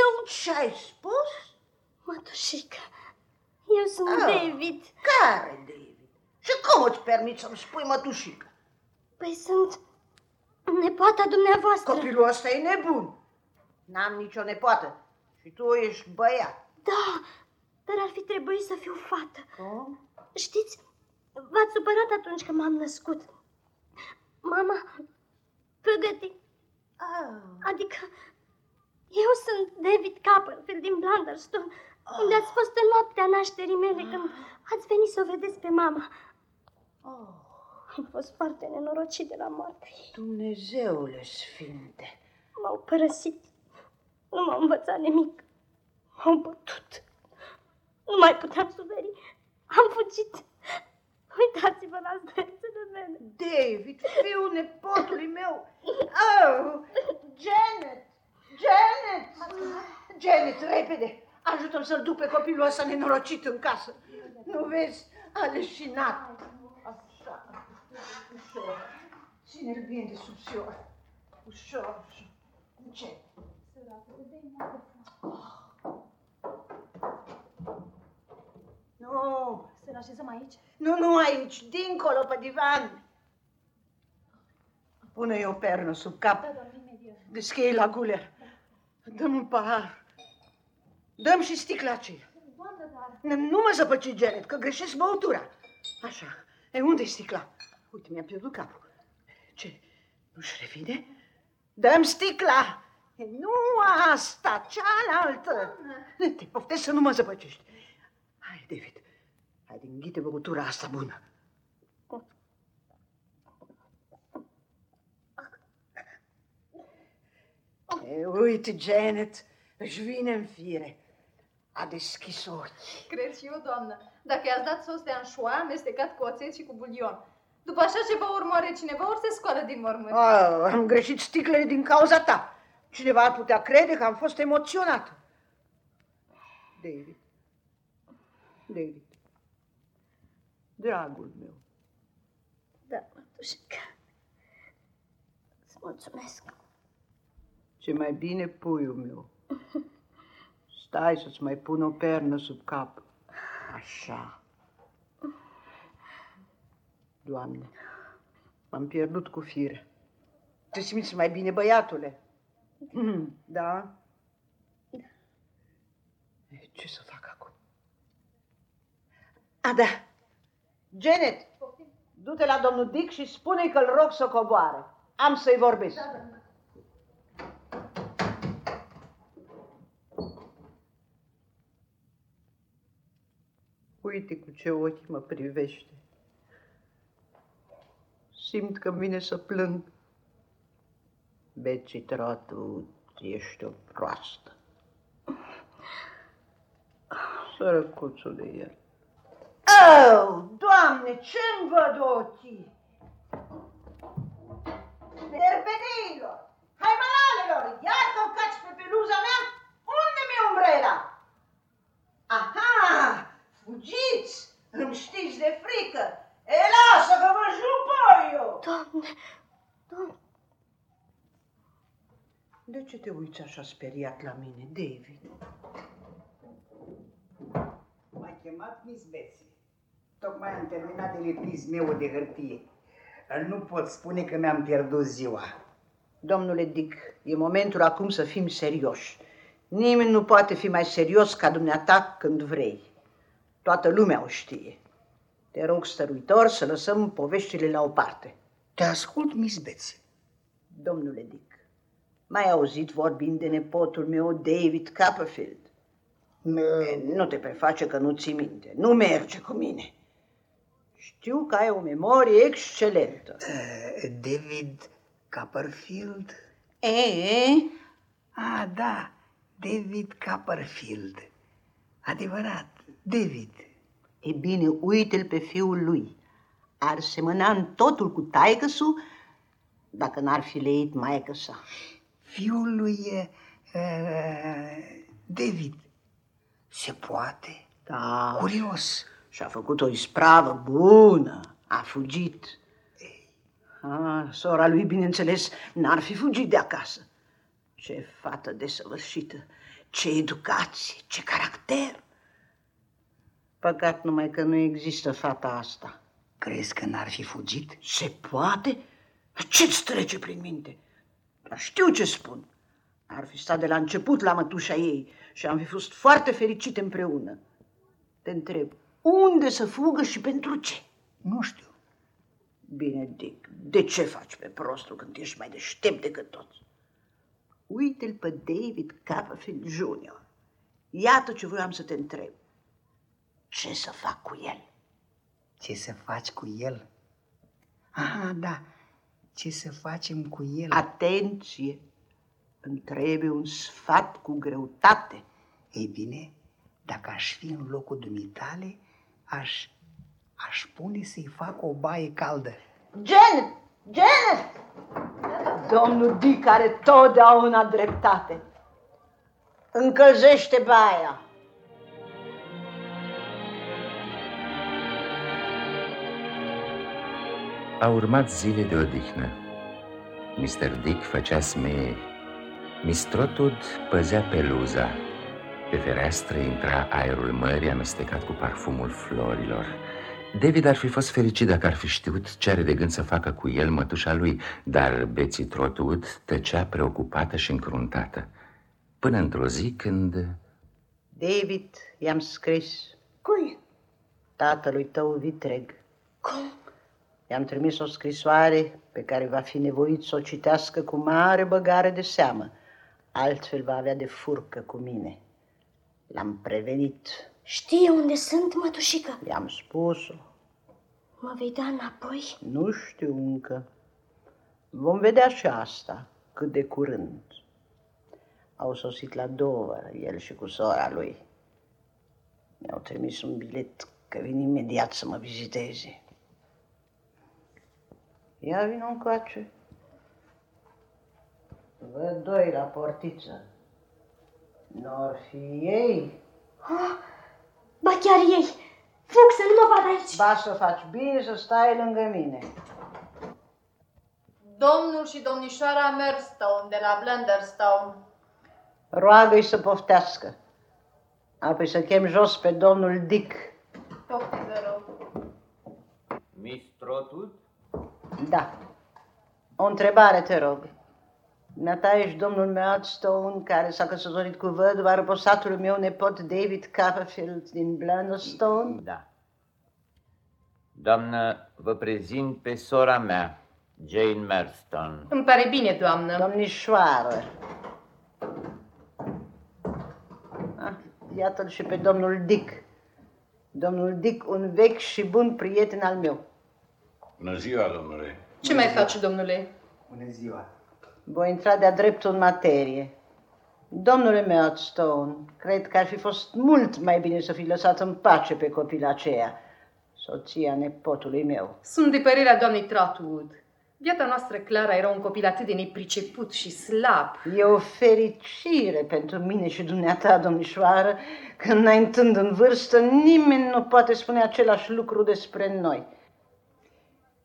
eu... Ce ai spus? Mătușică, eu sunt Ah. David. Care David? Și cum îți permiți să-mi spui mătușică? Păi sunt nepoata dumneavoastră. Copilul ăsta e nebun. N-am nicio nepoată. Și tu ești băiat. Da, dar ar fi trebuit să fiu fată. Cum? Știți, v-ați supărat atunci când m-am născut. Mama, păgăti, Ah. adică eu sunt David Copperfield din Blunderstone, unde ați fost în noaptea nașterii mele când ați venit să o vedeți pe mama. Oh, Am fost foarte nenorocit de la moarte. Dumnezeule sfinte. M-au părăsit. Nu m-au învățat nimic. M-au bătut. Nu mai puteam suferi. Am fugit. Uitați-vă la zdrențele mele. David, fiul nepotului meu. Oh, Janet! Janet! Janet, repede! Ajută-mi să-l duc pe copilul ăsta nenorocit în casă. Nu vezi? A leșinat. Așa. Ușor. Ține-l bine de subțior. Ușor, ușor. Încet. Nu, Să-l așezăm aici? nu, nu aici, dincolo, pe divan. Pune-i o pernă sub cap. Deschei la guler. Dăm un pahar. Dăm și sticla aceea. Nu nu mă zăpăci, Janet, că greșesc băutura. Așa. E, unde e sticla? Uite, mi-a pierdut capul. Ce? Nu-și revine? Dăm sticla! E, nu asta, cealaltă. Te poftesc să nu mă zăpăcești. Hai, David, hai, înghite băutura asta bună. E, uite, Janet, își vine în fire. A deschis ochii. Cred și eu, doamnă. Dacă i-ați dat sos de anșoa, amestecat cu oțet și cu bulion. După așa ce vă urmăre cineva, ori se scoală din mormânt. Ah, am greșit sticlele din cauza ta. Cineva ar putea crede că am fost emoționat. David. David. Dragul meu. Da, mătușică. Îți mulțumesc. Ce mai bine, puiul meu. Stai să-ți mai pun o pernă sub cap. Așa. Doamne, m-am pierdut cu fire. Te simți mai bine, băiatule? Mm, Da? Eh, Ce să fac acum? A, da. Janet, du-te la domnul Dick și spune că-l rog să coboare. Am să-i vorbesc. Uite cu ce ochi mă privește. Simt că vine să plâng. Betsy Trotwood, ești o proastă. Sărăcuțul de el. Oh, Doamne, ce-mi văd ochii? Derbedeilor, haimanalelor, iar călcați pe peluza mea? Unde mi-e umbrela? Aha, fugiți, îmi știți de frică. E, lasă că vă jup eu. Doamne, doamne, De ce te uiți așa speriat la mine, David? M-a chemat Miss Betsy. Tocmai am terminat de lipit meu de hârtie. Nu pot spune că mi-am pierdut ziua. Domnule Dick, e momentul acum să fim serioși. Nimeni nu poate fi mai serios ca dumneata când vrei. Toată lumea o știe. Te rog, stăruitor, să lăsăm poveștile la o parte. Te ascult, Miss Betsy. Domnule Dick, mai auzit vorbind de nepotul meu, David Copperfield? E, Nu te preface că nu ții minte. Nu merge cu mine. Știu că ai o memorie excelentă. Uh, David Copperfield? E? Ah, da, David Copperfield. Adevărat, David. E bine, uite-l pe fiul lui. Ar semăna în totul cu taicăsul dacă n-ar fi leit maică sa. Fiul lui uh, David. Se poate? Da. Curios. Și a făcut o ispravă bună, a fugit. A, sora lui, bineînțeles, n-ar fi fugit de acasă. Ce fată desăvârșită, ce educație, ce caracter. Păcat numai că nu există fata asta. Crezi că n-ar fi fugit? Se poate? Ce-ți trece prin minte? Dar știu ce spun. Ar fi stat de la început la mătușa ei și am fi fost foarte fericite împreună. Te întreb, unde să fugă și pentru ce? Nu știu. Bine, Dick, de ce faci pe prostul când ești mai deștept decât toți? Uite-l pe David Copperfield Jr. Iată ce voiam să te întreb. Ce să fac cu el? Ce să faci cu el? Ah, da, ce să facem cu el? Atenție! Îmi trebuie un sfat cu greutate. Ei bine, dacă aș fi în locul dumitale, aș, aș pune să-i fac o baie caldă. Janet! Janet! Domnul Dick are totdeauna dreptate. Încălzește baia. Au urmat zile de odihnă. Mr. Dick făcea smeie. Mistrotud păzea peluza. Pe fereastră intra aerul mării amestecat cu parfumul florilor. David ar fi fost fericit dacă ar fi știut ce are de gând să facă cu el mătușa lui, dar Betsy Trotwood tăcea preocupată și încruntată. Până într-o zi când... David, i-am scris. Cui? Tatălui tău vitreg. Cum? I-am trimis o scrisoare pe care va fi nevoit să o citească cu mare băgare de seamă. Altfel va avea de furcă cu mine. L-am prevenit. Știe unde sunt, mătușică? I-am spus-o. Mă vei da înapoi? Nu știu încă. Vom vedea și asta cât de curând. Au sosit la Dover, el și cu sora lui. Mi-au trimis un bilet că vin imediat să mă viziteze. Ia vină încoace. Văd doi la portiță. N-or fi ei? Oh, ba chiar ei! Fug să nu mă vad aici! Ba să faci bine să stai lângă mine. Domnul și domnișoara Merstone de la Blunderstone. Roagă-i să poftească. Apoi să chem jos pe domnul Dick. Poftim, vă rog. Miss Trotwood? Da. O întrebare, te rog. Dumneata ești domnul Murdstone, care s-a căsătorit cu văduva răposatului meu nepot David Copperfield din Blunderstone? Da. Doamnă, vă prezint pe sora mea, Jane Merston. Îmi pare bine, doamnă. Domnișoară. Ah, iată-l și pe domnul Dick. Domnul Dick, un vechi și bun prieten al meu. Bună ziua, domnule. Ce mai faci, domnule? Bună ziua. Voi intra de-a dreptul în materie. Domnule Murdstone, cred că ar fi fost mult mai bine să fi lăsat în pace pe copila aceea, soția nepotului meu. Sunt de părerea doamnei Trotwood. Viața noastră, Clara, era un copil atât de nepriceput și slab. E o fericire pentru mine și dumneata, domnișoară, că înaintând în vârstă, nimeni nu poate spune același lucru despre noi.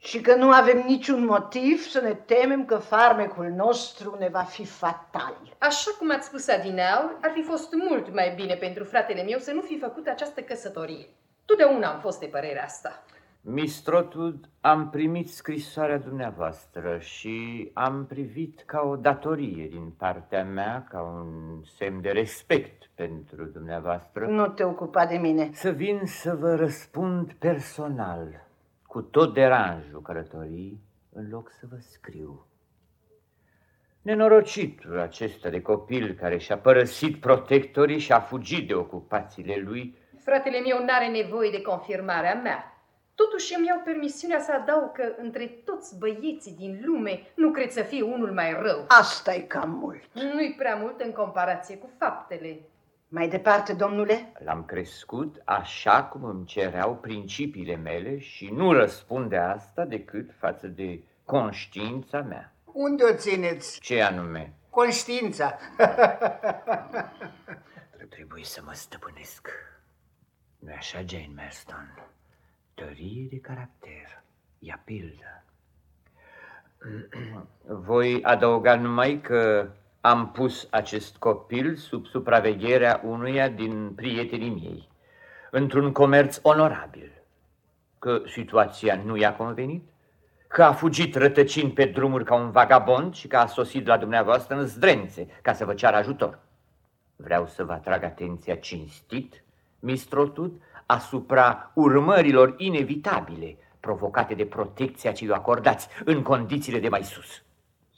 Și că nu avem niciun motiv să ne temem că farmecul nostru ne va fi fatal. Așa cum ați spus adineauri, ar fi fost mult mai bine pentru fratele meu să nu fi făcut această căsătorie. Totdeauna am fost de părerea asta. Miss Trotwood, am primit scrisoarea dumneavoastră și am privit ca o datorie din partea mea, ca un semn de respect pentru dumneavoastră. Nu te ocupa de mine. Să vin să vă răspund personal, cu tot deranjul călătorii, în loc să vă scriu. Nenorocitul acesta de copil care și-a părăsit protectorii și a fugit de ocupațiile lui. Fratele meu n-are nevoie de confirmarea mea. Totuși îmi iau permisiunea să adaug că între toți băieții din lume nu cred să fie unul mai rău. asta e cam mult. Nu-i prea mult în comparație cu faptele. Mai departe, domnule? L-am crescut așa cum îmi cereau principiile mele și nu răspund de asta decât față de conștiința mea. Unde o țineți? Ce anume? Conștiința. Trebuie să mă stăpânesc. nu așa, Jane Marston? Tărie de caracter, ea pildă. Voi adăuga numai că am pus acest copil sub supravegherea unuia din prietenii mei, într-un comerț onorabil, că situația nu i-a convenit, că a fugit rătăcind pe drumuri ca un vagabond și că a sosit la dumneavoastră în zdrențe ca să vă ceară ajutor. Vreau să vă atrag atenția cinstit, mistrotud, asupra urmărilor inevitabile provocate de protecția ce i acordați în condițiile de mai sus.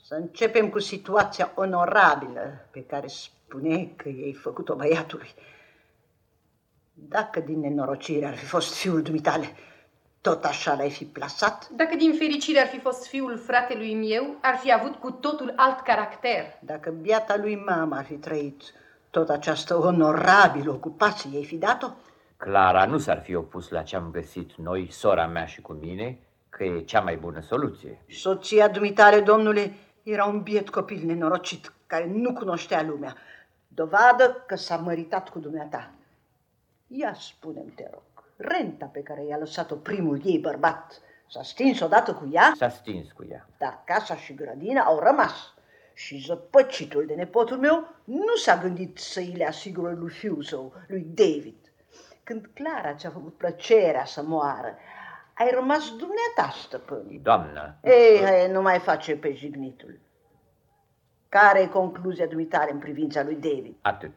Să începem cu situația onorabilă pe care spune că ei făcut-o băiatului. Dacă din nenorocire ar fi fost fiul dumitale, tot așa l-ai fi plasat? Dacă din fericire ar fi fost fiul fratelui meu, ar fi avut cu totul alt caracter. Dacă biata lui mama ar fi trăit tot această onorabilă ocupație, ei fi dat-o? Clara nu s-ar fi opus la ce am găsit noi, sora mea și cu mine, că e cea mai bună soluție. Soția dumitare, domnule, era un biet copil nenorocit, care nu cunoștea lumea. Dovadă că s-a măritat cu dumneata. Ia spune-mi, te rog, renta pe care i-a lăsat-o primul ei bărbat, s-a stins odată cu ea? S-a stins cu ea. Dar casa și grădina au rămas. Și zăpăcitul de nepotul meu nu s-a gândit să îi le asigură lui fiul său, lui David. Când Clara ți-a făcut plăcerea să moară, ai rămas dumneata, stăpânii. Doamnă. Ei, hai, nu mai face pe jignitul. Care e concluzia dumitare în privința lui David? Atât.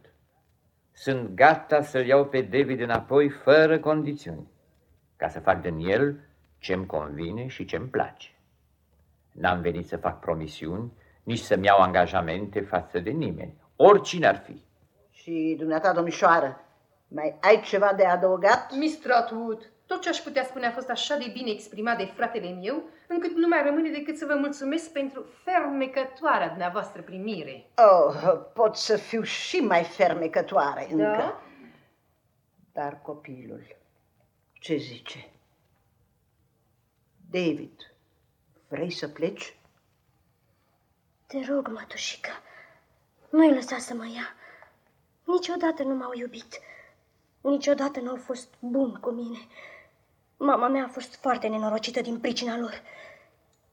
Sunt gata să-l iau pe David înapoi fără condițiuni, ca să fac din el ce-mi convine și ce-mi place. N-am venit să fac promisiuni, nici să-mi iau angajamente față de nimeni, oricine ar fi. Și dumneata, domnișoară, mai ai ceva de adăugat? Miss Trotwood, tot ce aș putea spune a fost așa de bine exprimat de fratele meu, încât nu mai rămâne decât să vă mulțumesc pentru fermecătoarea dumneavoastră primire. Oh, pot să fiu și mai fermecătoare încă. Da? Dar copilul, ce zice? David, vrei să pleci? Te rog, mătușică, nu-i lăsa să mă ia. Niciodată nu m-au iubit. Niciodată nu au fost bun cu mine. Mama mea a fost foarte nenorocită din pricina lor.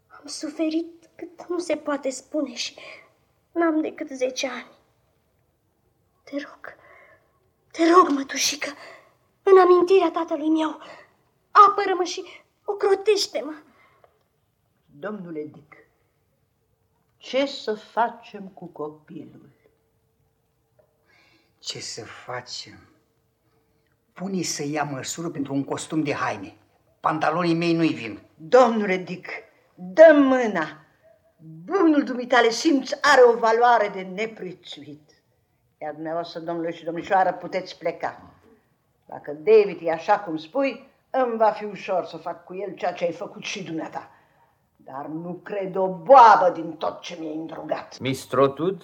Am suferit cât nu se poate spune și n-am decât zece ani. Te rog, te rog, mătușică, în amintirea tatălui meu, apără-mă și ocrotește-mă. Domnule Dick, ce să facem cu copilul? Ce să facem? Pune să ia măsură pentru un costum de haine. Pantalonii mei nu-i vin. Domnule Dick, dă mâna. Bunul dumitale simț are o valoare de neprețuit. Iar dumneavoastră, domnule și domnișoară, puteți pleca. Dacă David e așa cum spui, îmi va fi ușor să fac cu el ceea ce ai făcut și dumneata. Dar nu cred o boabă din tot ce mi-ai îndrugat. Miss Trotwood,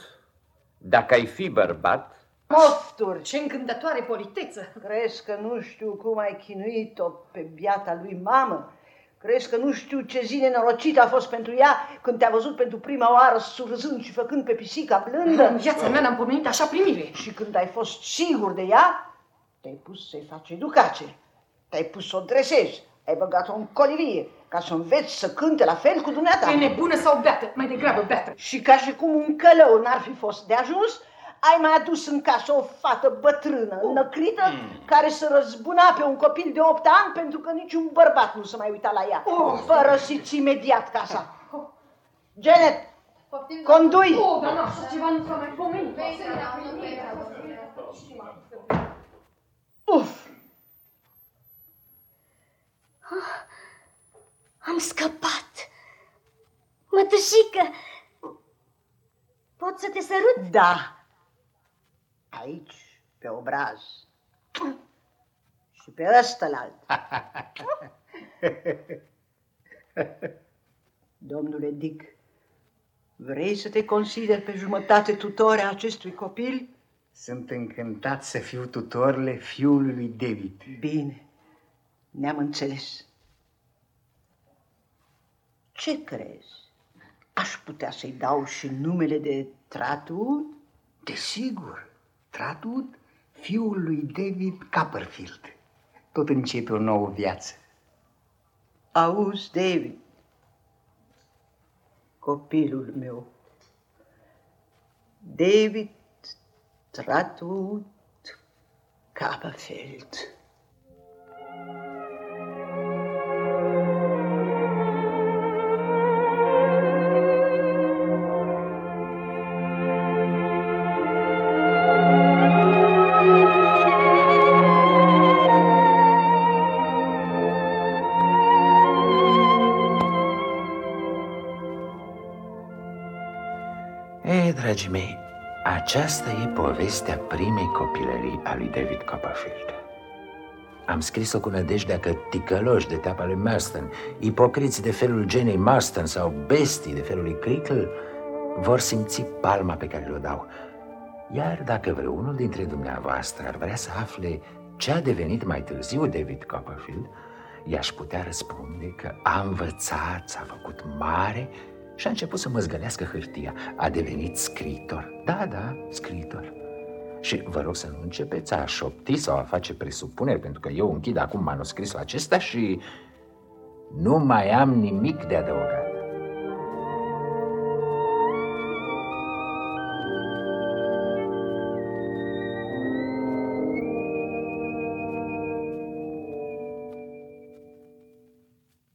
dacă ai fi bărbat, Mofturi! Ce încântătoare politeță! Crezi că nu știu cum ai chinuit-o pe biata lui mamă? Crezi că nu știu ce zi nenorocită a fost pentru ea când te-a văzut pentru prima oară surzând și făcând pe pisica blândă? În viața mea n-am pomenit așa primire. Și când ai fost sigur de ea, te-ai pus să-i faci educație. Te-ai pus să o dresezi. Ai băgat-o în colirie ca să înveți să cânte la fel cu dumneata. E nebună sau beată? Mai degrabă beată. Și ca și cum un călău n-ar fi fost de ajuns, ai mai adus în casă o fată bătrână, înăcrită, mm. care să răzbuna pe un copil de 8 ani pentru că niciun bărbat nu se mai uita la ea. Oh. Părăsiți imediat casa. Janet, condui! Oh, dar nu, așa ceva nu s-a mai pomenit. Uf! Ah, am scăpat. Mătușică, pot să te sărut? Da. Aici, pe obraz. Și pe ăstălalt. Domnule Dick, vrei să te consideri pe jumătate tutore a acestui copil? Sunt încântat să fiu tutorle fiului lui David. Bine, ne-am înțeles. Ce crezi? Aș putea să-i dau și numele de Tratud? Desigur, Tratud, fiul lui David Copperfield. tot începe o nouă viață. Auzi, David, copilul meu, David Tratut Copperfield. Ei, aceasta e povestea primei copilării a lui David Copperfield. Am scris-o cu nădejdea că ticăloși de teapa lui Marston, ipocriți de felul genei Marston sau bestii de felul lui Crickle vor simți palma pe care le-o dau. Iar dacă vreunul dintre dumneavoastră ar vrea să afle ce a devenit mai târziu David Copperfield, i-aș putea răspunde că a învățat, s-a făcut mare și a început să mă zgălească hârtia. A devenit scriitor. Da, da, scriitor. Și vă rog să nu începeți a șopti sau a face presupuneri, pentru că eu închid acum manuscrisul acesta și nu mai am nimic de adăugat.